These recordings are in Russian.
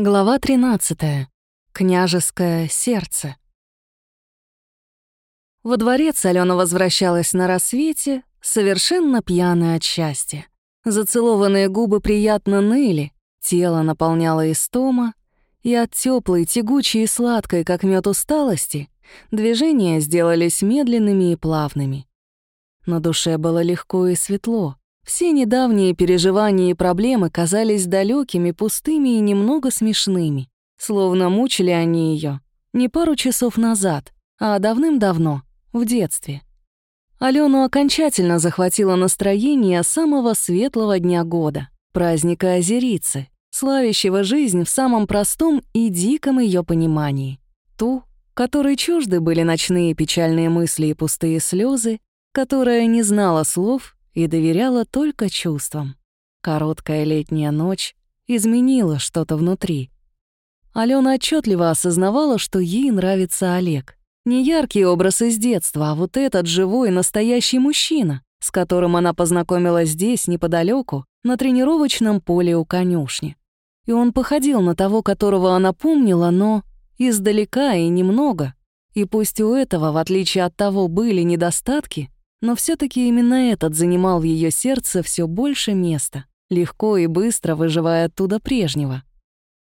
Глава 13. Княжеское сердце. Во дворец Алена возвращалась на рассвете, совершенно пьяная от счастья. Зацелованные губы приятно ныли, тело наполняло истома, и от теплой, тягучей и сладкой, как мед усталости, движения сделались медленными и плавными. На душе было легко и светло, все недавние переживания и проблемы казались далекими, пустыми и немного смешными, словно мучили они ее не пару часов назад, а давным-давно, в детстве. Алену окончательно захватило настроение самого светлого дня года, праздника Озерицы, славящего жизнь в самом простом и диком ее понимании. Ту, которой чужды были ночные печальные мысли и пустые слезы, которая не знала слов и доверяла только чувствам. Короткая летняя ночь изменила что-то внутри. Алена отчетливо осознавала, что ей нравится Олег. Не яркий образ из детства, а вот этот живой, настоящий мужчина, с которым она познакомилась здесь, неподалеку, на тренировочном поле у конюшни. И он походил на того, которого она помнила, но издалека и немного. И пусть у этого, в отличие от того, были недостатки, но все таки именно этот занимал в ее сердце все больше места, легко и быстро выживая оттуда прежнего.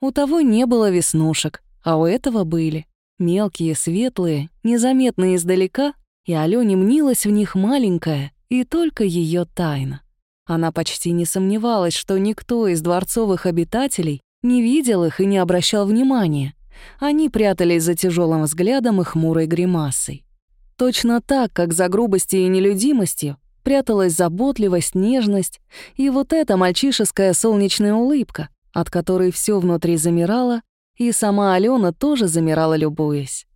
У того не было веснушек, а у этого были. Мелкие, светлые, незаметные издалека, и Алёне мнилась в них маленькая и только ее тайна. Она почти не сомневалась, что никто из дворцовых обитателей не видел их и не обращал внимания. Они прятались за тяжелым взглядом и хмурой гримасой. Точно так, как за грубостью и нелюдимостью пряталась заботливость, нежность и вот эта мальчишеская солнечная улыбка, от которой все внутри замирало, и сама Алена тоже замирала, любуясь.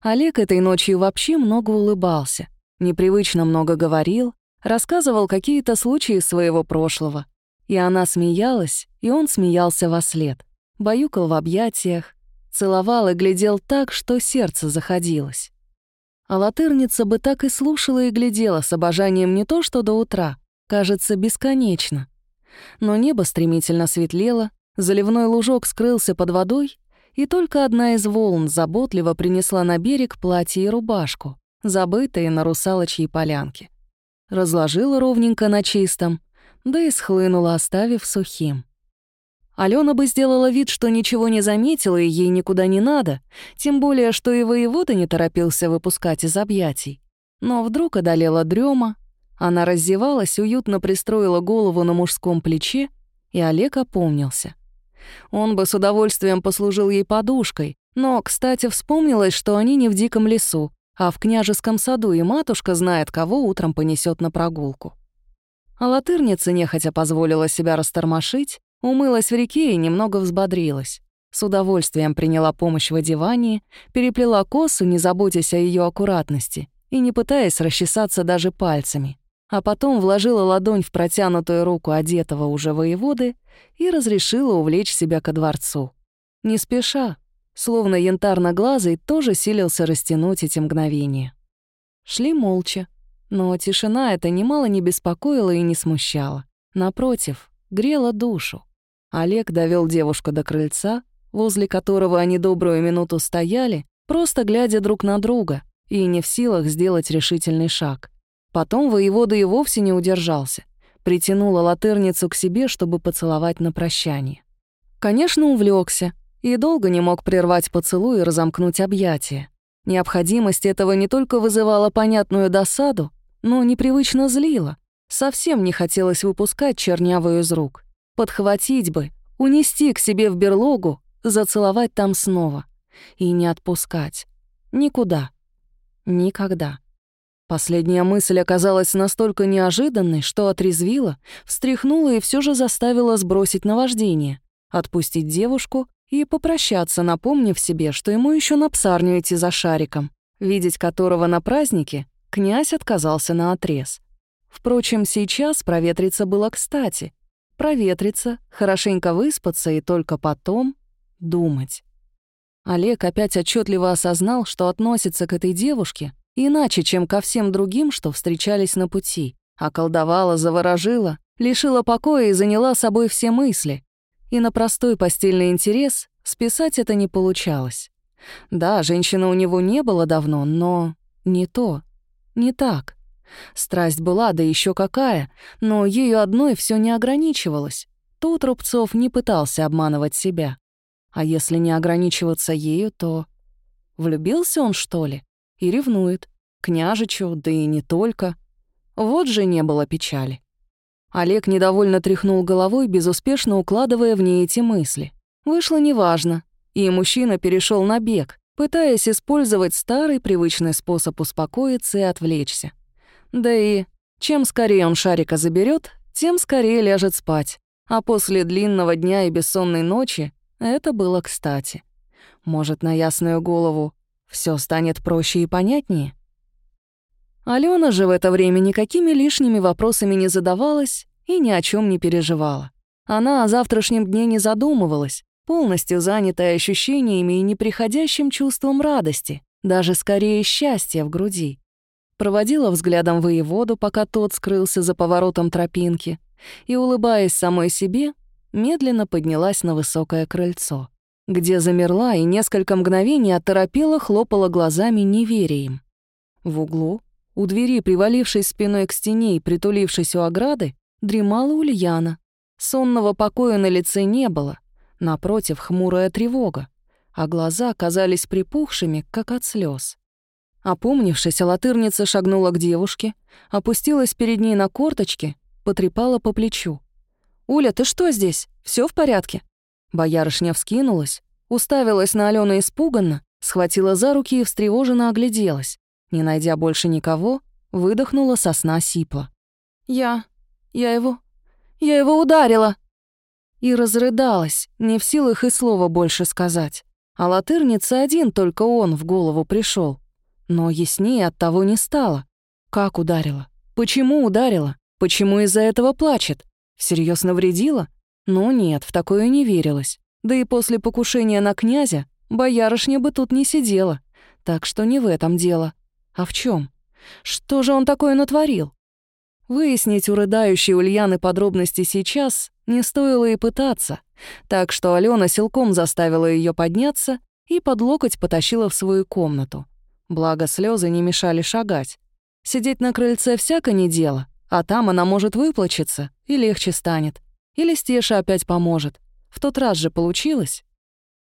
Олег этой ночью вообще много улыбался, непривычно много говорил, рассказывал какие-то случаи своего прошлого. И она смеялась, и он смеялся во след, баюкал в объятиях, целовал и глядел так, что сердце заходилось. А латырница бы так и слушала и глядела с обожанием не то что до утра, кажется, бесконечно. Но небо стремительно светлело, заливной лужок скрылся под водой, и только одна из волн заботливо принесла на берег платье и рубашку, забытые на русалочьей полянке. Разложила ровненько на чистом, да и схлынула, оставив сухим. Алена бы сделала вид, что ничего не заметила и ей никуда не надо, тем более, что и воевода не торопился выпускать из объятий. Но вдруг одолела дрема, она раздевалась, уютно пристроила голову на мужском плече, и Олег опомнился. Он бы с удовольствием послужил ей подушкой, но, кстати, вспомнилось, что они не в диком лесу, а в княжеском саду, и матушка знает, кого утром понесет на прогулку. А латырница нехотя позволила себя растормошить, Умылась в реке и немного взбодрилась. С удовольствием приняла помощь в одевании, переплела косу, не заботясь о ее аккуратности и не пытаясь расчесаться даже пальцами. А потом вложила ладонь в протянутую руку одетого уже воеводы и разрешила увлечь себя ко дворцу. Не спеша, словно янтарно-глазый, тоже силился растянуть эти мгновения. Шли молча, но тишина эта немало не беспокоила и не смущала. Напротив, грела душу. Олег довел девушку до крыльца, возле которого они добрую минуту стояли, просто глядя друг на друга и не в силах сделать решительный шаг. Потом воевода и вовсе не удержался, притянула латырницу к себе, чтобы поцеловать на прощание. Конечно, увлекся и долго не мог прервать поцелуй и разомкнуть объятия. Необходимость этого не только вызывала понятную досаду, но непривычно злила. Совсем не хотелось выпускать чернявую из рук. Подхватить бы, унести к себе в берлогу, зацеловать там снова. И не отпускать. Никуда. Никогда. Последняя мысль оказалась настолько неожиданной, что отрезвила, встряхнула и все же заставила сбросить наваждение, отпустить девушку и попрощаться, напомнив себе, что ему еще на псарню идти за шариком, видеть которого на празднике князь отказался на отрез. Впрочем, сейчас проветриться было кстати, проветриться, хорошенько выспаться и только потом думать. Олег опять отчетливо осознал, что относится к этой девушке иначе, чем ко всем другим, что встречались на пути. Околдовала, заворожила, лишила покоя и заняла собой все мысли. и на простой постельный интерес списать это не получалось. Да, женщины у него не было давно, но не то, не так. Страсть была, да еще какая, но ею одной все не ограничивалось. Тут Рубцов не пытался обманывать себя. А если не ограничиваться ею, то... Влюбился он, что ли? И ревнует. Княжичу, да и не только. Вот же не было печали. Олег недовольно тряхнул головой, безуспешно укладывая в ней эти мысли. Вышло неважно, и мужчина перешел на бег, пытаясь использовать старый привычный способ успокоиться и отвлечься. Да и чем скорее он шарика заберет, тем скорее ляжет спать. А после длинного дня и бессонной ночи это было кстати. Может, на ясную голову все станет проще и понятнее? Алена же в это время никакими лишними вопросами не задавалась и ни о чем не переживала. Она о завтрашнем дне не задумывалась, полностью занятая ощущениями и неприходящим чувством радости, даже скорее счастья в груди. Проводила взглядом воеводу, пока тот скрылся за поворотом тропинки, и, улыбаясь самой себе, медленно поднялась на высокое крыльцо, где замерла и несколько мгновений оторопела хлопала глазами, не веря им. В углу, у двери, привалившись спиной к стене и притулившись у ограды, дремала Ульяна. Сонного покоя на лице не было, напротив, хмурая тревога, а глаза казались припухшими, как от слез. Опомнившись, латырница шагнула к девушке, опустилась перед ней на корточки, потрепала по плечу. «Уля, ты что здесь? Все в порядке?» Боярышня вскинулась, уставилась на Алену испуганно, схватила за руки и встревоженно огляделась. Не найдя больше никого, выдохнула со сна сипла. «Я... я его... я его ударила!» И разрыдалась, не в силах и слова больше сказать. А латырница один только он в голову пришел. Но яснее от того не стало. Как ударила? Почему ударила? Почему из-за этого плачет? Всерьез навредила? Ну нет, в такое не верилось. Да и после покушения на князя боярышня бы тут не сидела. Так что не в этом дело. А в чем? Что же он такое натворил? Выяснить у рыдающей Ульяны подробности сейчас не стоило и пытаться, так что Алена силком заставила ее подняться и под локоть потащила в свою комнату. Благо, слезы не мешали шагать. Сидеть на крыльце всяко не дело, а там она может выплачиться и легче станет. Или Стеша опять поможет. В тот раз же получилось.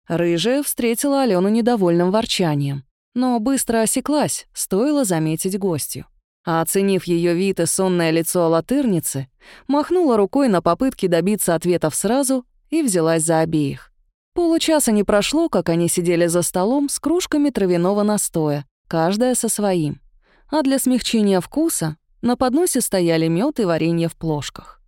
Рыжая встретила Алену недовольным ворчанием но быстро осеклась, стоило заметить гостью. А оценив ее вид и сонное лицо латырницы, махнула рукой на попытки добиться ответов сразу и взялась за обеих. Получаса не прошло, как они сидели за столом с кружками травяного настоя, каждая со своим. А для смягчения вкуса на подносе стояли мед и варенье в плошках.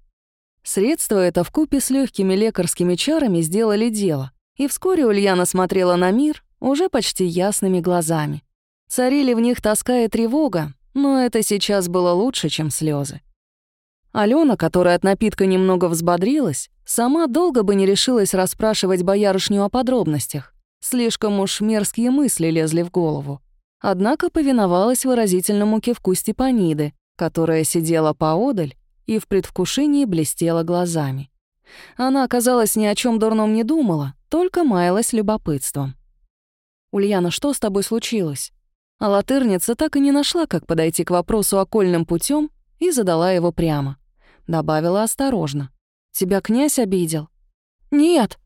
Средства это вкупе с легкими лекарскими чарами сделали дело, и вскоре Ульяна смотрела на мир уже почти ясными глазами. Царили в них тоска и тревога, но это сейчас было лучше, чем слезы. Алена, которая от напитка немного взбодрилась, сама долго бы не решилась расспрашивать боярышню о подробностях. Слишком уж мерзкие мысли лезли в голову. Однако повиновалась выразительному кивку Степаниды, которая сидела поодаль и в предвкушении блестела глазами. Она, казалось, ни о чем дурном не думала, только маялась любопытством. «Ульяна, что с тобой случилось?» А латырница так и не нашла, как подойти к вопросу окольным путем, и задала его прямо. Добавила осторожно. «Тебя князь обидел?» «Нет!»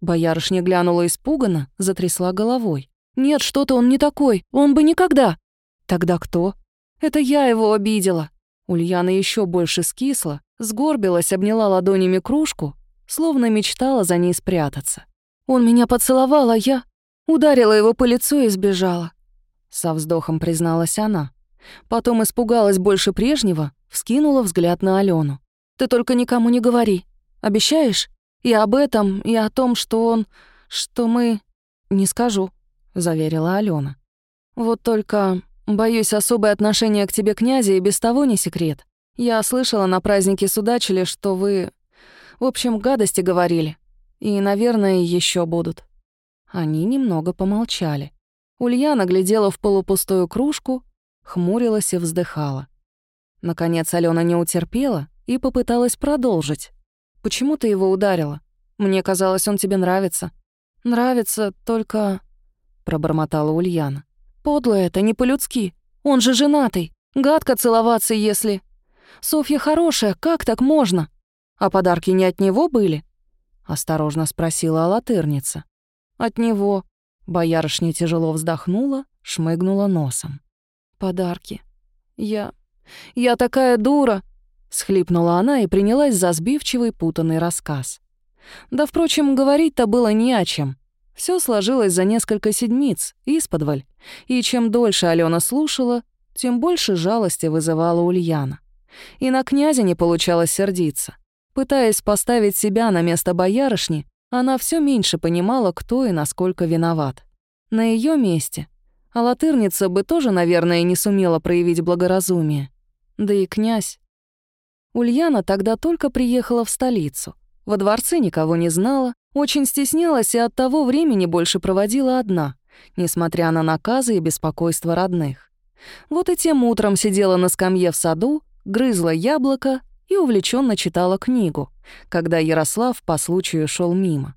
Боярышня глянула испуганно, затрясла головой. «Нет, что-то он не такой, он бы никогда!» «Тогда кто?» «Это я его обидела!» Ульяна еще больше скисла, сгорбилась, обняла ладонями кружку, словно мечтала за ней спрятаться. «Он меня поцеловал, а я...» Ударила его по лицу и сбежала. Со вздохом призналась она. Потом испугалась больше прежнего, вскинула взгляд на Алену. «Ты только никому не говори. Обещаешь? И об этом, и о том, что он... что мы...» «Не скажу», — заверила Алена. «Вот только, боюсь, особое отношение к тебе князя и без того не секрет. Я слышала на празднике судачили, что вы... В общем, гадости говорили. И, наверное, еще будут». Они немного помолчали. Ульяна глядела в полупустую кружку, хмурилась и вздыхала. Наконец Алена не утерпела и попыталась продолжить. «Почему ты его ударила? Мне казалось, он тебе нравится». «Нравится, только...» — пробормотала Ульяна. «Подло это, не по-людски. Он же женатый. Гадко целоваться, если...» «Софья хорошая, как так можно?» «А подарки не от него были?» — осторожно спросила алатырница. «От него». Боярышня тяжело вздохнула, шмыгнула носом. «Подарки. Я... я такая дура!» — схлипнула она и принялась за сбивчивый путанный рассказ. Да, впрочем, говорить-то было не о чем. Все сложилось за несколько седмиц, исподволь, и чем дольше Алена слушала, тем больше жалости вызывала Ульяна. И на князя не получалось сердиться. Пытаясь поставить себя на место боярышни, она все меньше понимала, кто и насколько виноват. На ее месте Алатырница бы тоже, наверное, не сумела проявить благоразумие. Да и князь. Ульяна тогда только приехала в столицу. Во дворце никого не знала, очень стеснялась и от того времени больше проводила одна, несмотря на наказы и беспокойство родных. Вот и тем утром сидела на скамье в саду, грызла яблоко и увлеченно читала книгу, когда Ярослав по случаю шел мимо.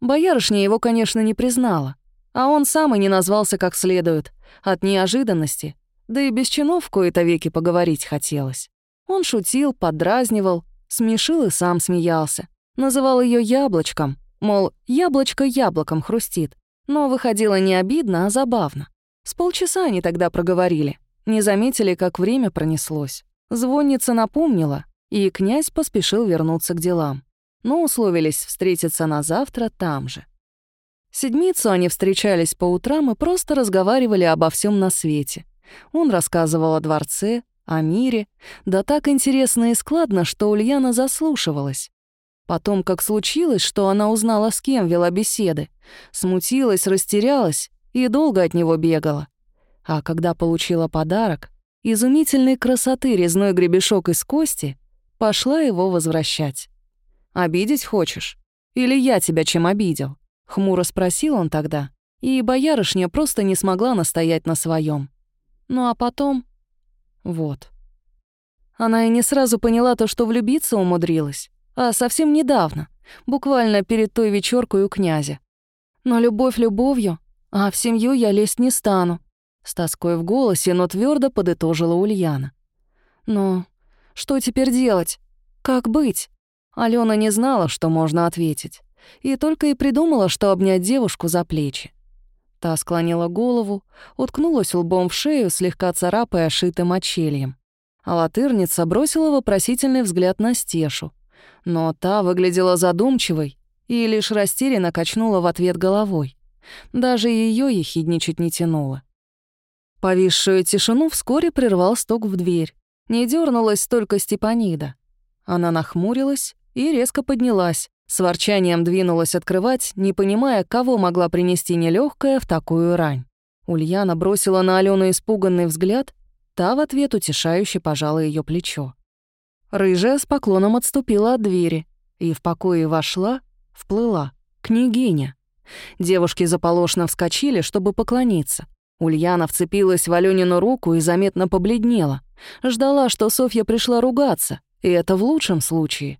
Боярышня его, конечно, не признала, а он сам и не назвался как следует, от неожиданности, да и без чинов в кои-то веки поговорить хотелось. Он шутил, подразнивал, смешил и сам смеялся. Называл ее яблочком, мол, яблочко яблоком хрустит. Но выходило не обидно, а забавно. С полчаса они тогда проговорили. Не заметили, как время пронеслось. Звонница напомнила, и князь поспешил вернуться к делам. Но условились встретиться на завтра там же. Седмицу они встречались по утрам и просто разговаривали обо всем на свете. Он рассказывал о дворце, о мире, да так интересно и складно, что Ульяна заслушивалась. Потом, как случилось, что она узнала, с кем вела беседы, смутилась, растерялась и долго от него бегала. А когда получила подарок, изумительной красоты резной гребешок из кости, пошла его возвращать. «Обидеть хочешь? Или я тебя чем обидел?» — хмуро спросил он тогда, и боярышня просто не смогла настоять на своем. Ну а потом... Вот. Она и не сразу поняла то, что влюбиться умудрилась а совсем недавно, буквально перед той вечеркой у князя. Но любовь любовью, а в семью я лезть не стану. С тоской в голосе, но твердо подытожила Ульяна. Но что теперь делать? Как быть? Алена не знала, что можно ответить, и только и придумала, что обнять девушку за плечи. Та склонила голову, уткнулась лбом в шею, слегка царапая ошитым очельем. А латырница бросила вопросительный взгляд на Стешу, но та выглядела задумчивой и лишь растерянно качнула в ответ головой. Даже ее ехидничать не тянуло. Повисшую тишину вскоре прервал стук в дверь. Не дернулась только Степанида. Она нахмурилась и резко поднялась, с ворчанием двинулась открывать, не понимая, кого могла принести нелегкая в такую рань. Ульяна бросила на Алену испуганный взгляд, та в ответ утешающе пожала ее плечо. Рыжая с поклоном отступила от двери и в покое вошла, вплыла, княгиня. Девушки заполошно вскочили, чтобы поклониться. Ульяна вцепилась в Алёнину руку и заметно побледнела. Ждала, что Софья пришла ругаться, и это в лучшем случае.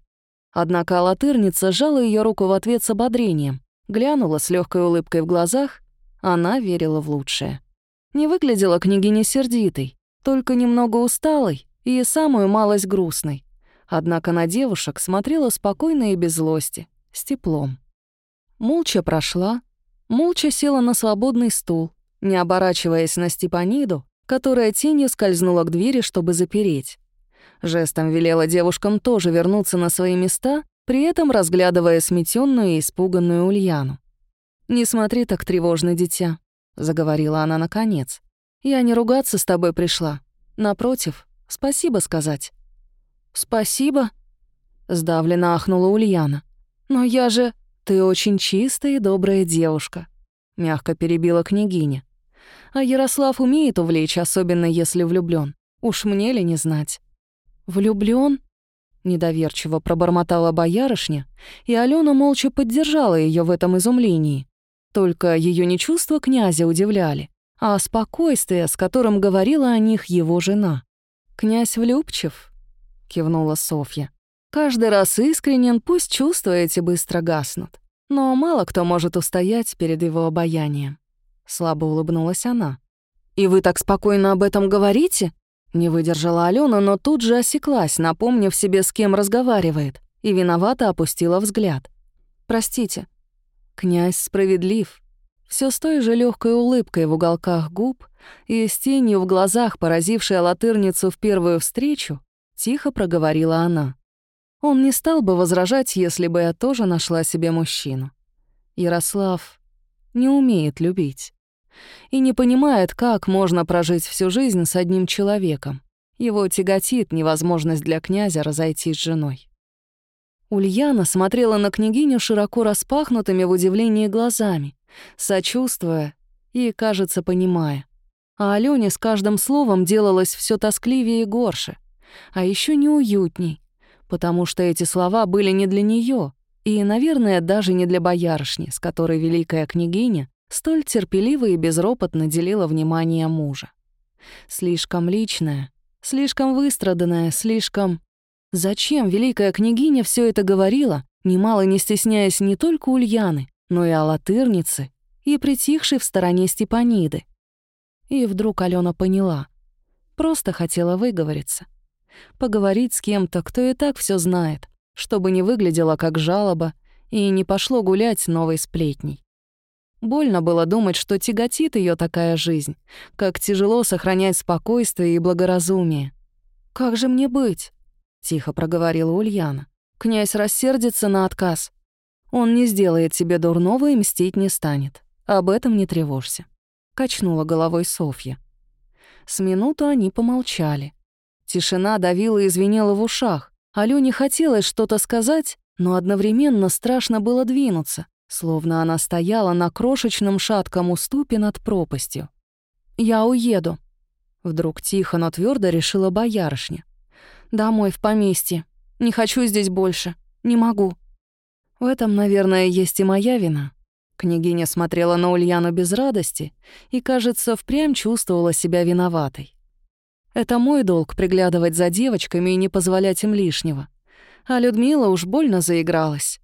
Однако латырница сжала ее руку в ответ с ободрением, глянула с легкой улыбкой в глазах, она верила в лучшее. Не выглядела княгиня сердитой, только немного усталой и самую малость грустной. Однако на девушек смотрела спокойно и без злости, с теплом. Молча прошла, молча села на свободный стул, не оборачиваясь на Степаниду, которая тенью скользнула к двери, чтобы запереть. Жестом велела девушкам тоже вернуться на свои места, при этом разглядывая сметенную и испуганную Ульяну. «Не смотри так тревожно, дитя», — заговорила она наконец. «Я не ругаться с тобой пришла. Напротив, Спасибо сказать». «Спасибо?» — сдавленно ахнула Ульяна. «Но я же... Ты очень чистая и добрая девушка», — мягко перебила княгиня. «А Ярослав умеет увлечь, особенно если влюблён. Уж мне ли не знать?» «Влюблён?» — недоверчиво пробормотала боярышня, и Алена молча поддержала её в этом изумлении. Только её не чувства князя удивляли, а спокойствие, с которым говорила о них его жена. «Князь влюбчив?» — кивнула Софья. Каждый раз искренен, пусть чувства эти быстро гаснут. Но мало кто может устоять перед его обаянием. Слабо улыбнулась она. «И вы так спокойно об этом говорите?» Не выдержала Алена, но тут же осеклась, напомнив себе, с кем разговаривает, и виновато опустила взгляд. «Простите». Князь справедлив. Все с той же легкой улыбкой в уголках губ и с тенью в глазах, поразившей латырницу в первую встречу, тихо проговорила она. Он не стал бы возражать, если бы я тоже нашла себе мужчину. Ярослав не умеет любить. И не понимает, как можно прожить всю жизнь с одним человеком. Его тяготит невозможность для князя разойтись с женой. Ульяна смотрела на княгиню широко распахнутыми в удивлении глазами, сочувствуя и, кажется, понимая. А Алёне с каждым словом делалось все тоскливее и горше, а еще неуютней, потому что эти слова были не для нее и, наверное, даже не для боярышни, с которой великая княгиня столь терпеливо и безропотно делила внимание мужа. Слишком личное, слишком выстраданное, слишком... Зачем великая княгиня все это говорила, немало не стесняясь не только Ульяны, но и Алатырницы, и притихшей в стороне Степаниды? И вдруг Алена поняла. Просто хотела выговориться — Поговорить с кем-то, кто и так все знает, чтобы не выглядело как жалоба и не пошло гулять новой сплетней. Больно было думать, что тяготит ее такая жизнь, как тяжело сохранять спокойствие и благоразумие. «Как же мне быть?» — тихо проговорила Ульяна. «Князь рассердится на отказ. Он не сделает тебе дурного и мстить не станет. Об этом не тревожься», — качнула головой Софья. С минуту они помолчали. Тишина давила и звенела в ушах. Алёне хотелось что-то сказать, но одновременно страшно было двинуться, словно она стояла на крошечном шатком уступе над пропастью. «Я уеду», — вдруг тихо, но твердо решила боярышня. «Домой, в поместье. Не хочу здесь больше. Не могу». В этом, наверное, есть и моя вина. Княгиня смотрела на Ульяну без радости и, кажется, впрямь чувствовала себя виноватой. Это мой долг приглядывать за девочками и не позволять им лишнего. А Людмила уж больно заигралась.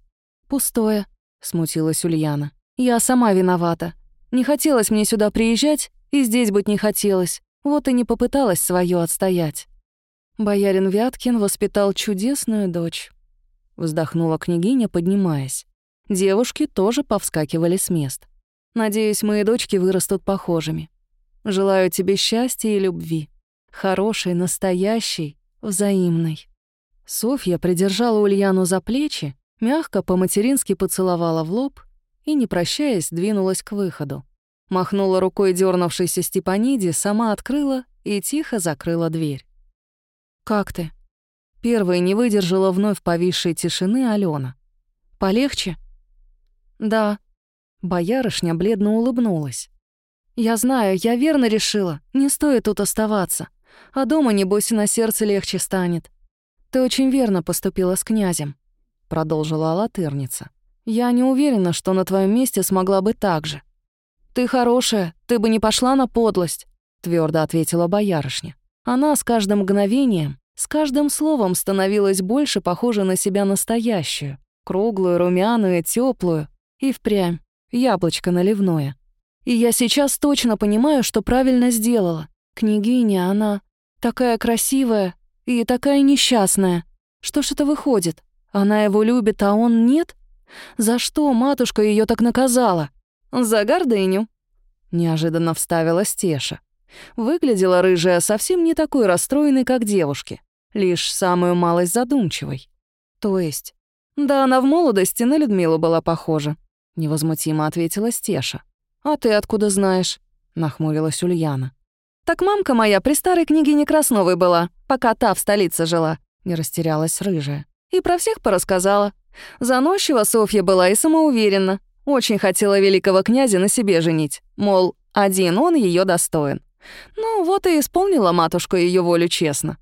«Пустое», — смутилась Ульяна. «Я сама виновата. Не хотелось мне сюда приезжать, и здесь быть не хотелось. Вот и не попыталась свое отстоять». Боярин Вяткин воспитал чудесную дочь. Вздохнула княгиня, поднимаясь. Девушки тоже повскакивали с мест. Надеюсь, мои дочки вырастут похожими. Желаю тебе счастья и любви. Хороший, настоящий, взаимный. Софья придержала Ульяну за плечи, мягко по-матерински поцеловала в лоб и, не прощаясь, двинулась к выходу. Махнула рукой дернувшейся Степаниде, сама открыла и тихо закрыла дверь. «Как ты?» Первой не выдержала вновь повисшей тишины Алена. «Полегче?» «Да». Боярышня бледно улыбнулась. «Я знаю, я верно решила. Не стоит тут оставаться. А дома, небось, и на сердце легче станет. Ты очень верно поступила с князем, продолжила Алатырница. Я не уверена, что на твоем месте смогла бы так же. Ты хорошая, ты бы не пошла на подлость, твердо ответила боярышня. Она с каждым мгновением, с каждым словом становилась больше похожа на себя настоящую, круглую, румяную, теплую и впрямь яблочко наливное. И я сейчас точно понимаю, что правильно сделала. Княгиня, она Такая красивая и такая несчастная. Что ж это выходит? Она его любит, а он нет? За что матушка ее так наказала? За гордыню. Неожиданно вставила Стеша. Выглядела рыжая совсем не такой расстроенной, как девушки, лишь самую малость задумчивой. То есть, да она в молодости на Людмилу была похожа, невозмутимо ответила Стеша. А ты откуда знаешь? нахмурилась Ульяна. «Так мамка моя при старой княгине Красновой была, пока та в столице жила», — не растерялась рыжая. «И про всех порассказала. Заносчива Софья была и самоуверенна. Очень хотела великого князя на себе женить. Мол, один он ее достоин. Ну, вот и исполнила матушка ее волю честно.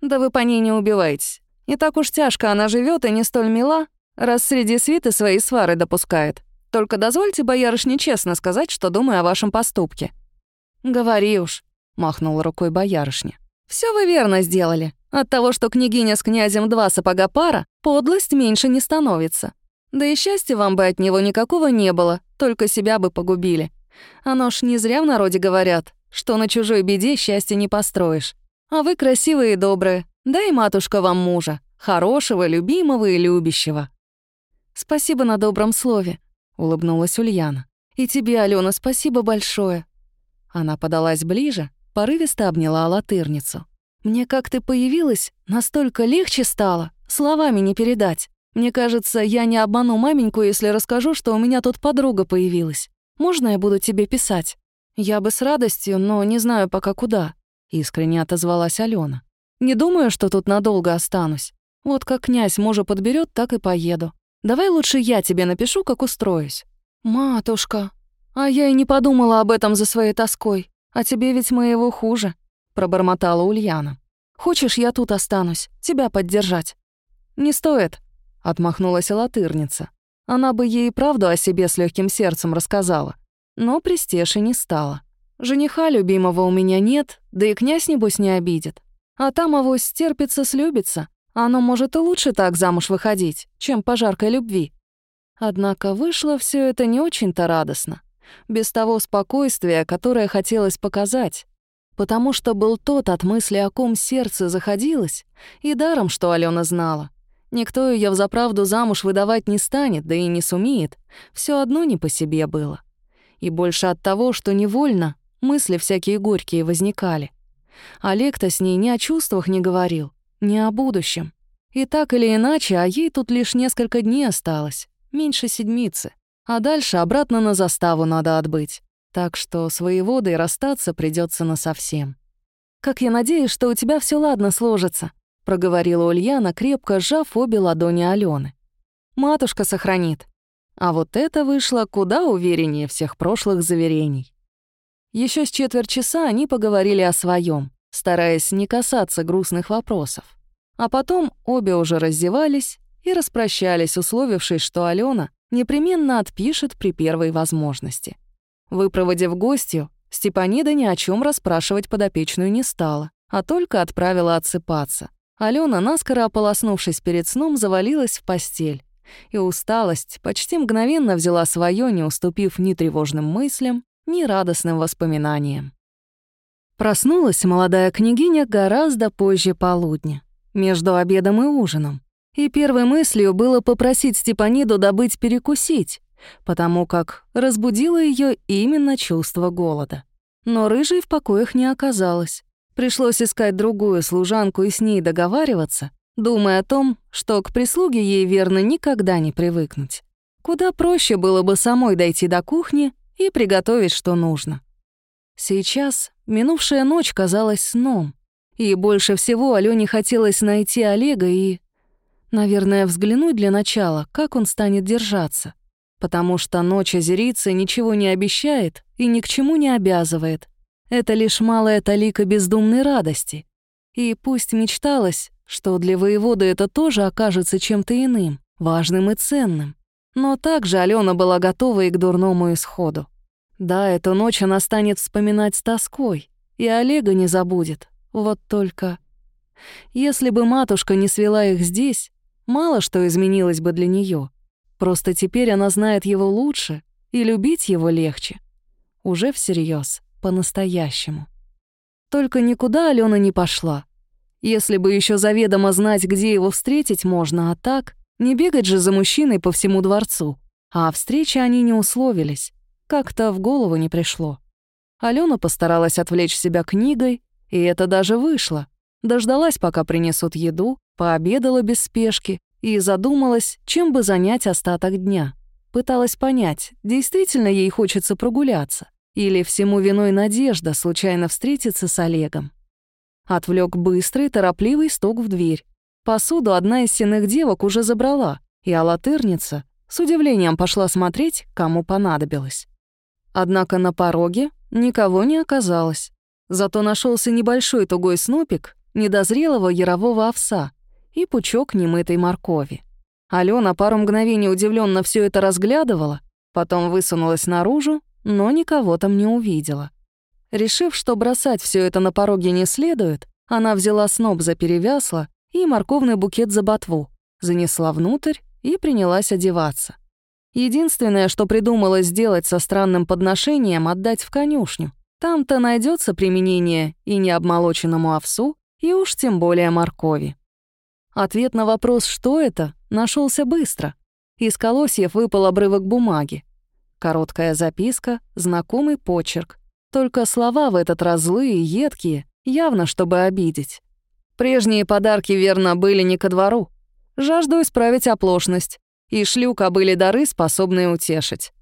Да вы по ней не убивайтесь. Не так уж тяжко она живет и не столь мила, раз среди свиты свои свары допускает. Только дозвольте, боярышне, честно сказать, что думаю о вашем поступке». «Говори уж», махнула рукой боярышня. Все вы верно сделали. От того, что княгиня с князем два сапога пара, подлость меньше не становится. Да и счастья вам бы от него никакого не было, только себя бы погубили. Оно ж не зря в народе говорят, что на чужой беде счастья не построишь. А вы красивые и добрые, да и матушка вам мужа, хорошего, любимого и любящего. Спасибо на добром слове, улыбнулась Ульяна. И тебе, Алена, спасибо большое. Она подалась ближе, порывисто обняла латырницу. Мне как ты появилась, настолько легче стало, словами не передать. Мне кажется, я не обману маменьку, если расскажу, что у меня тут подруга появилась. Можно я буду тебе писать? Я бы с радостью, но не знаю пока куда. Искренне отозвалась Алена. Не думаю, что тут надолго останусь. Вот как князь мужа подберет, так и поеду. Давай лучше я тебе напишу, как устроюсь. Матушка, а я и не подумала об этом за своей тоской. А тебе ведь моего хуже, пробормотала Ульяна. Хочешь, я тут останусь, тебя поддержать? Не стоит, отмахнулась латырница. Она бы ей правду о себе с легким сердцем рассказала. Но престеши не стала. Жениха любимого у меня нет, да и князь, небось, не обидит. А там авось стерпится, слюбится. Оно может и лучше так замуж выходить, чем по жаркой любви. Однако вышло все это не очень-то радостно. Без того спокойствия, которое хотелось показать. Потому что был тот, от мысли о ком сердце заходилось, и даром, что Алена знала. Никто ее взаправду замуж выдавать не станет, да и не сумеет. Все одно не по себе было. И больше от того, что невольно мысли всякие горькие возникали. Олег-то с ней ни о чувствах не говорил, ни о будущем. И так или иначе, а ей тут лишь несколько дней осталось, меньше седмицы. А дальше обратно на заставу надо отбыть. Так что с воеводой расстаться придется насовсем. «Как я надеюсь, что у тебя все ладно сложится», — проговорила Ульяна, крепко сжав обе ладони Алены. «Матушка сохранит». А вот это вышло куда увереннее всех прошлых заверений. Еще с четверть часа они поговорили о своем, стараясь не касаться грустных вопросов. А потом обе уже раздевались и распрощались, условившись, что Алена непременно отпишет при первой возможности. Выпроводив гостью, Степанида ни о чем расспрашивать подопечную не стала, а только отправила отсыпаться. Алена, наскоро ополоснувшись перед сном, завалилась в постель. И усталость почти мгновенно взяла свое, не уступив ни тревожным мыслям, ни радостным воспоминаниям. Проснулась молодая княгиня гораздо позже полудня, между обедом и ужином. И первой мыслью было попросить Степаниду добыть перекусить, потому как разбудило ее именно чувство голода. Но рыжей в покоях не оказалось. Пришлось искать другую служанку и с ней договариваться, думая о том, что к прислуге ей верно никогда не привыкнуть. Куда проще было бы самой дойти до кухни и приготовить, что нужно. Сейчас минувшая ночь казалась сном, и больше всего Алёне хотелось найти Олега и, наверное, взглянуть для начала, как он станет держаться, потому что ночь озерится ничего не обещает и ни к чему не обязывает. Это лишь малая талика бездумной радости. И пусть мечталось, что для воевода это тоже окажется чем-то иным, важным и ценным. Но также Алена была готова и к дурному исходу. Да, эту ночь она станет вспоминать с тоской, и Олега не забудет. Вот только... Если бы матушка не свела их здесь, мало что изменилось бы для нее. Просто теперь она знает его лучше, и любить его легче. Уже всерьез, по-настоящему. Только никуда Алена не пошла. Если бы еще заведомо знать, где его встретить можно, а так... Не бегать же за мужчиной по всему дворцу. А о встрече они не условились. Как-то в голову не пришло. Алена постаралась отвлечь себя книгой, и это даже вышло. Дождалась, пока принесут еду, пообедала без спешки и задумалась, чем бы занять остаток дня. Пыталась понять, действительно ей хочется прогуляться, или всему виной надежда случайно встретиться с Олегом. Отвлек быстрый, торопливый стук в дверь. Посуду одна из сенных девок уже забрала, и алатырница с удивлением пошла смотреть, кому понадобилось. Однако на пороге никого не оказалось. Зато нашелся небольшой тугой снопик недозрелого ярового овса и пучок немытой моркови. Алена пару мгновений удивленно все это разглядывала, потом высунулась наружу, но никого там не увидела. Решив, что бросать все это на пороге не следует, Она взяла сноп за перевясло и морковный букет за ботву, занесла внутрь и принялась одеваться. Единственное, что придумала сделать со странным подношением, отдать в конюшню. Там-то найдется применение и необмолоченному овсу, и уж тем более моркови. Ответ на вопрос «что это?» нашелся быстро. Из колосьев выпал обрывок бумаги. Короткая записка, знакомый почерк. Только слова в этот раз злые, едкие, явно чтобы обидеть. Прежние подарки, верно, были не ко двору. Жажду исправить оплошность. И шлюка были дары, способные утешить.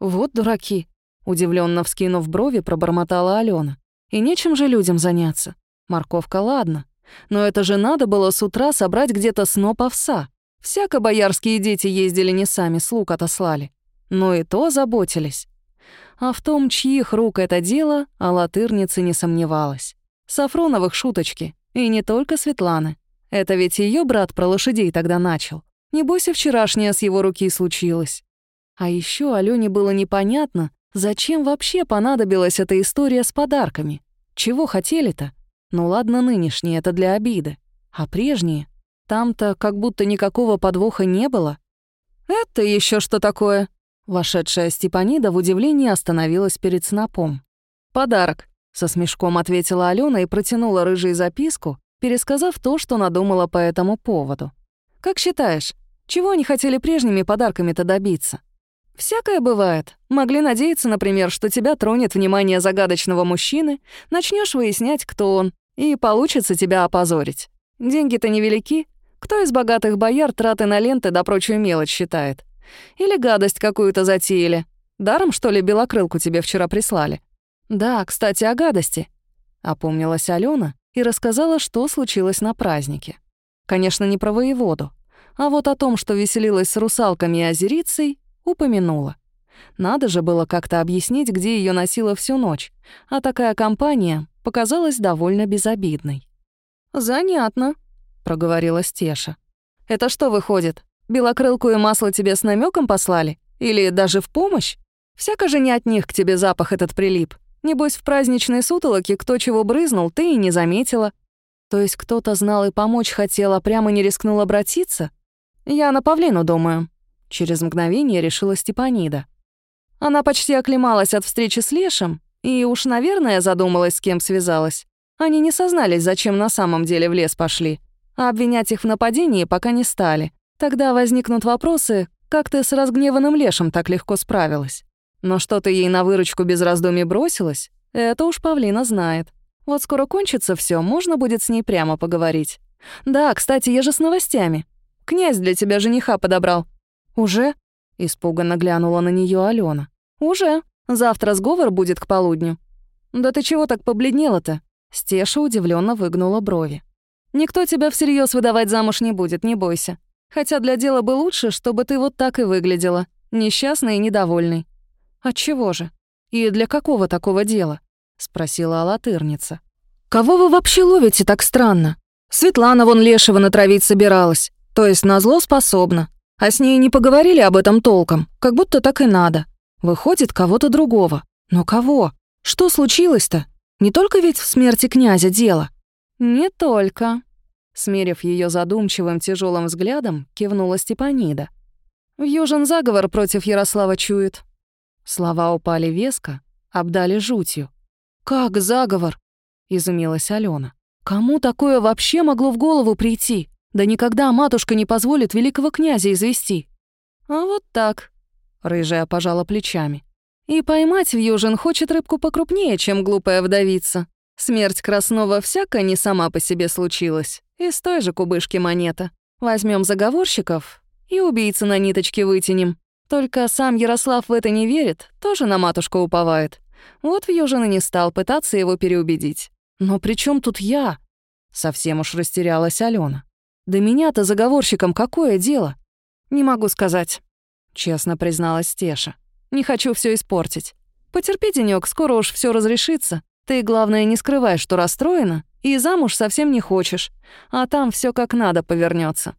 «Вот дураки», — удивленно вскинув брови, пробормотала Алена. «И нечем же людям заняться. Морковка, ладно. Но это же надо было с утра собрать где-то сноп овса. Всяко боярские дети ездили не сами, слуг отослали. Но и то заботились. А в том, чьих рук это дело, Алатырница не сомневалась. Сафроновых шуточки. И не только Светланы. Это ведь ее брат про лошадей тогда начал. Небось и вчерашнее с его руки случилось. А еще Алёне было непонятно, зачем вообще понадобилась эта история с подарками. Чего хотели-то? Ну ладно, нынешние — это для обиды. А прежние? Там-то как будто никакого подвоха не было. «Это еще что такое?» Вошедшая Степанида в удивлении остановилась перед снопом. «Подарок», — со смешком ответила Алена и протянула рыжей записку, пересказав то, что надумала по этому поводу. «Как считаешь, чего они хотели прежними подарками-то добиться?» Всякое бывает. Могли надеяться, например, что тебя тронет внимание загадочного мужчины, начнешь выяснять, кто он, и получится тебя опозорить. Деньги-то невелики. Кто из богатых бояр траты на ленты да прочую мелочь считает? Или гадость какую-то затеяли? Даром, что ли, белокрылку тебе вчера прислали? Да, кстати, о гадости. Опомнилась Алена и рассказала, что случилось на празднике. Конечно, не про воеводу, а вот о том, что веселилась с русалками и озерицей, упомянула. Надо же было как-то объяснить, где ее носило всю ночь, а такая компания показалась довольно безобидной. «Занятно», — проговорила Стеша. «Это что выходит? Белокрылку и масло тебе с намеком послали? Или даже в помощь? Всяко же не от них к тебе запах этот прилип. Небось, в праздничной сутолоке кто чего брызнул, ты и не заметила. То есть кто-то знал и помочь хотел, а прямо не рискнул обратиться? Я на павлину думаю. Через мгновение решила Степанида. Она почти оклемалась от встречи с Лешем и уж, наверное, задумалась, с кем связалась. Они не сознались, зачем на самом деле в лес пошли, а обвинять их в нападении пока не стали. Тогда возникнут вопросы, как ты с разгневанным Лешем так легко справилась. Но что ты ей на выручку без раздумий бросилась, это уж Павлина знает. Вот скоро кончится все, можно будет с ней прямо поговорить. Да, кстати, я же с новостями. Князь для тебя жениха подобрал. «Уже?» — испуганно глянула на нее Алена. «Уже. Завтра сговор будет к полудню». «Да ты чего так побледнела-то?» Стеша удивленно выгнула брови. «Никто тебя всерьез выдавать замуж не будет, не бойся. Хотя для дела бы лучше, чтобы ты вот так и выглядела, несчастной и недовольной». «Отчего же? И для какого такого дела?» — спросила Алатырница. «Кого вы вообще ловите так странно? Светлана вон Лешего натравить собиралась, то есть на зло способна. А с ней не поговорили об этом толком, как будто так и надо. Выходит, кого-то другого. Но кого? Что случилось-то? Не только ведь в смерти князя дело. Не только. Смерив ее задумчивым тяжелым взглядом, кивнула Степанида. Южин заговор против Ярослава чует. Слова упали веско, обдали жутью. «Как заговор?» — изумилась Алена. «Кому такое вообще могло в голову прийти?» Да никогда матушка не позволит великого князя извести. А вот так. Рыжая пожала плечами. И поймать в Южин хочет рыбку покрупнее, чем глупая вдовица. Смерть Краснова всяко не сама по себе случилась. Из той же кубышки монета. Возьмем заговорщиков и убийцы на ниточке вытянем. Только сам Ярослав в это не верит, тоже на матушку уповает. Вот в Южин и не стал пытаться его переубедить. Но при чем тут я? Совсем уж растерялась Алена. Да меня-то заговорщиком какое дело? Не могу сказать, честно призналась Стеша. Не хочу все испортить. Потерпи денёк, скоро уж все разрешится. Ты, главное, не скрывай, что расстроена, и замуж совсем не хочешь, а там все как надо повернется.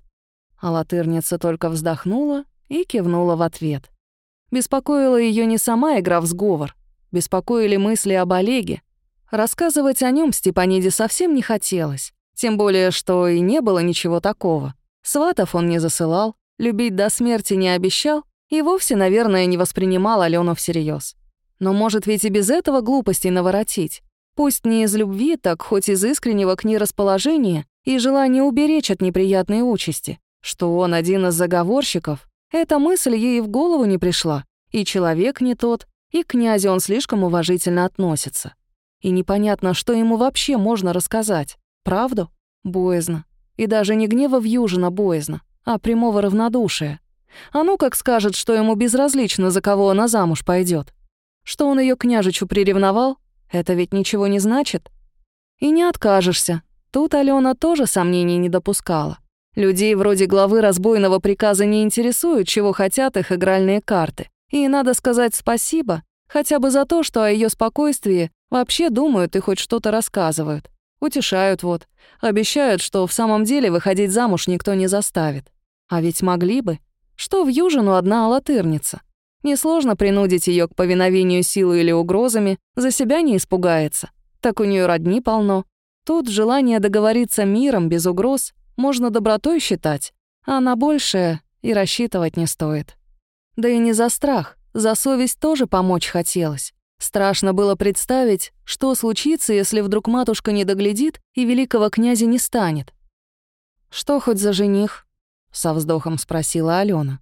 А латырница только вздохнула и кивнула в ответ. Беспокоила ее не сама игра в сговор, беспокоили мысли об Олеге. Рассказывать о нем Степаниде совсем не хотелось, тем более, что и не было ничего такого. Сватов он не засылал, любить до смерти не обещал и вовсе, наверное, не воспринимал Алену всерьез. Но может ведь и без этого глупостей наворотить. Пусть не из любви, так хоть из искреннего к ней расположения и желания уберечь от неприятной участи. Что он один из заговорщиков, эта мысль ей в голову не пришла. И человек не тот, и к князю он слишком уважительно относится. И непонятно, что ему вообще можно рассказать. Правду? Боязно. И даже не гнева в Южина боязно, а прямого равнодушия. А ну как скажет, что ему безразлично, за кого она замуж пойдет. Что он ее княжичу приревновал, это ведь ничего не значит. И не откажешься. Тут Алена тоже сомнений не допускала. Людей вроде главы разбойного приказа не интересуют, чего хотят их игральные карты. И надо сказать спасибо, хотя бы за то, что о ее спокойствии вообще думают и хоть что-то рассказывают. Утешают вот. Обещают, что в самом деле выходить замуж никто не заставит. А ведь могли бы. Что в Южину одна алатырница. Несложно принудить ее к повиновению силой или угрозами, за себя не испугается. Так у нее родни полно. Тут желание договориться миром без угроз можно добротой считать, а на большее и рассчитывать не стоит. Да и не за страх, за совесть тоже помочь хотелось. Страшно было представить, что случится, если вдруг матушка не доглядит и великого князя не станет. «Что хоть за жених?» — со вздохом спросила Алена.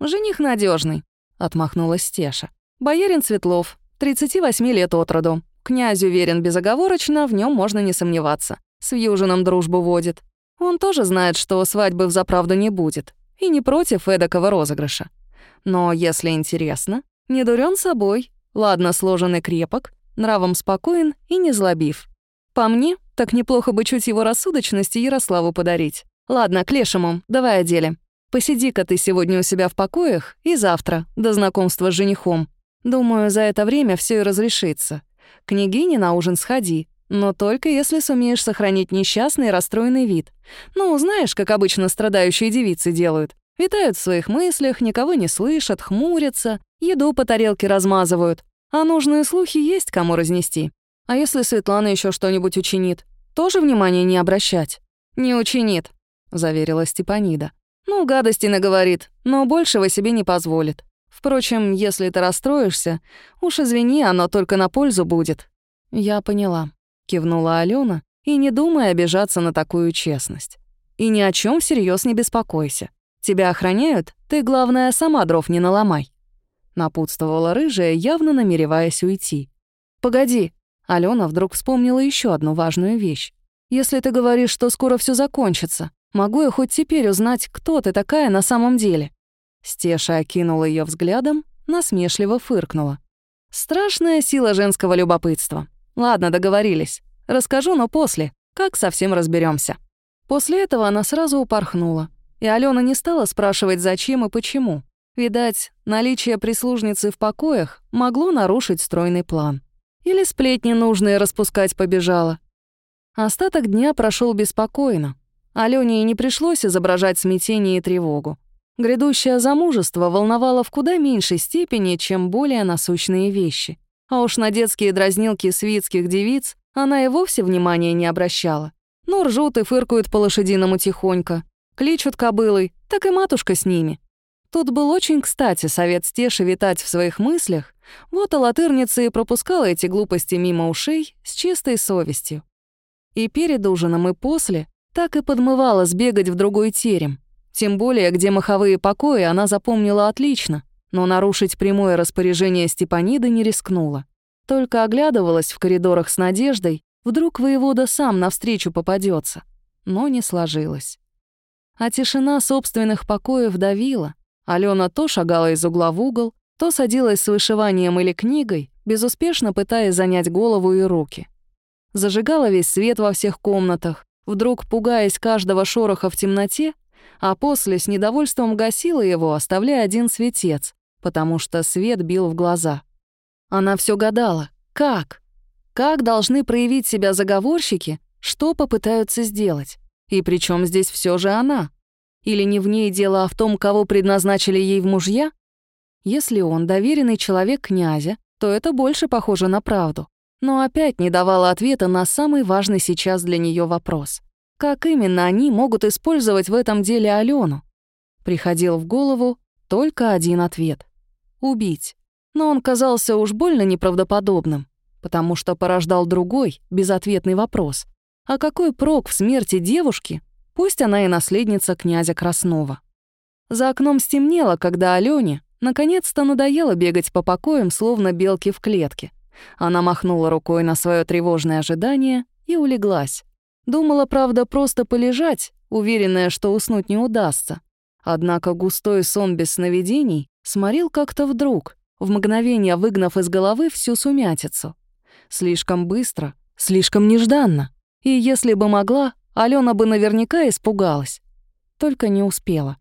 «Жених надежный, отмахнулась Стеша. «Боярин Светлов, 38 лет от роду. Князю верен безоговорочно, в нем можно не сомневаться. С Вьюжином дружбу водит. Он тоже знает, что свадьбы взаправду не будет, и не против эдакого розыгрыша. Но, если интересно, не дурен собой, ладно сложен крепок, нравом спокоен и не злобив. По мне, так неплохо бы чуть его рассудочности Ярославу подарить. Ладно, к лешему, давай о деле. Посиди-ка ты сегодня у себя в покоях и завтра, до знакомства с женихом. Думаю, за это время все и разрешится. Княгине на ужин сходи, но только если сумеешь сохранить несчастный и расстроенный вид. Ну, знаешь, как обычно страдающие девицы делают. Витают в своих мыслях, никого не слышат, хмурятся, еду по тарелке размазывают. А нужные слухи есть кому разнести. А если Светлана еще что-нибудь учинит, тоже внимания не обращать? «Не учинит», — заверила Степанида. Ну, гадости наговорит, но большего себе не позволит. Впрочем, если ты расстроишься, уж извини, оно только на пользу будет». «Я поняла», — кивнула Алена, и не думай обижаться на такую честность. И ни о чем всерьез не беспокойся. Тебя охраняют, ты, главное, сама дров не наломай. Напутствовала рыжая, явно намереваясь уйти. «Погоди», — Алена вдруг вспомнила еще одну важную вещь. «Если ты говоришь, что скоро все закончится, Могу я хоть теперь узнать, кто ты такая на самом деле?» Стеша окинула ее взглядом, насмешливо фыркнула. «Страшная сила женского любопытства. Ладно, договорились. Расскажу, но после, как совсем разберемся. После этого она сразу упорхнула, и Алена не стала спрашивать, зачем и почему. Видать, наличие прислужницы в покоях могло нарушить стройный план. Или сплетни нужные распускать побежала. Остаток дня прошел беспокойно. Алёне и не пришлось изображать смятение и тревогу. Грядущее замужество волновало в куда меньшей степени, чем более насущные вещи. А уж на детские дразнилки свитских девиц она и вовсе внимания не обращала. Ну, ржут и фыркают по-лошадиному тихонько. Кличут кобылой, так и матушка с ними. Тут был очень кстати совет Стеши витать в своих мыслях, вот алатырница и пропускала эти глупости мимо ушей с чистой совестью. И перед ужином, и после так и подмывала сбегать в другой терем. Тем более, где маховые покои она запомнила отлично, но нарушить прямое распоряжение Степаниды не рискнула. Только оглядывалась в коридорах с надеждой, вдруг воевода сам навстречу попадется, но не сложилось. А тишина собственных покоев давила. Алена то шагала из угла в угол, то садилась с вышиванием или книгой, безуспешно пытаясь занять голову и руки. Зажигала весь свет во всех комнатах, вдруг пугаясь каждого шороха в темноте, а после с недовольством гасила его, оставляя один светец, потому что свет бил в глаза. Она все гадала, как? Как должны проявить себя заговорщики, что попытаются сделать? И причем здесь все же она? Или не в ней дело, а в том, кого предназначили ей в мужья? Если он доверенный человек князя, то это больше похоже на правду. но опять не давала ответа на самый важный сейчас для нее вопрос. Как именно они могут использовать в этом деле Алену? Приходил в голову только один ответ — убить. Но он казался уж больно неправдоподобным, потому что порождал другой, безответный вопрос. А какой прок в смерти девушки, пусть она и наследница князя Краснова? За окном стемнело, когда Алене наконец-то надоело бегать по покоям, словно белки в клетке. Она махнула рукой на свое тревожное ожидание и улеглась. Думала, правда, просто полежать, уверенная, что уснуть не удастся. Однако густой сон без сновидений сморил как-то вдруг, в мгновение выгнав из головы всю сумятицу. Слишком быстро, слишком нежданно. И если бы могла, Алена бы наверняка испугалась. Только не успела.